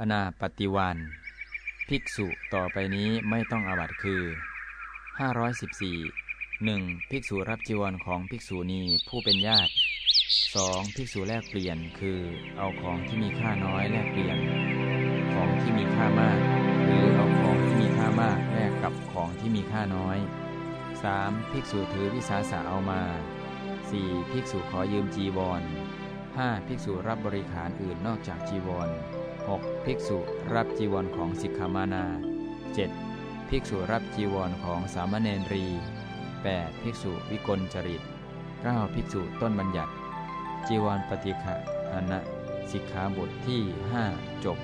อนาปฏิวันภิกษุต่อไปนี้ไม่ต้องอาบัตคือ 514 1. ภิกษุรับจีวรของภิกษุณีผู้เป็นญาติ 2. ภิกษุแลกเปลี่ยนคือเอาของที่มีค่าน้อยแลกเปลี่ยน ของที่มีค่ามาก หรือเอาของที่มีค่ามากแลกกับของที่มีค่าน้อย 3. ภิกษุถือวิสาสะเอามา 4. ภิกษุขอยืมจีวร 5. ภิกษุรับบริขารอื่นนอกจากจีวร 6. ภิกษุรับจีวรของสิกขามานา 7. ภิกษุรับจีวรของสามเณรี 8. ภิกษุวิกลจริต 9. ภิกษุต้นบัญญัติ จีวรปฏิฆะหนะสิกขาบทที่ 5 จบ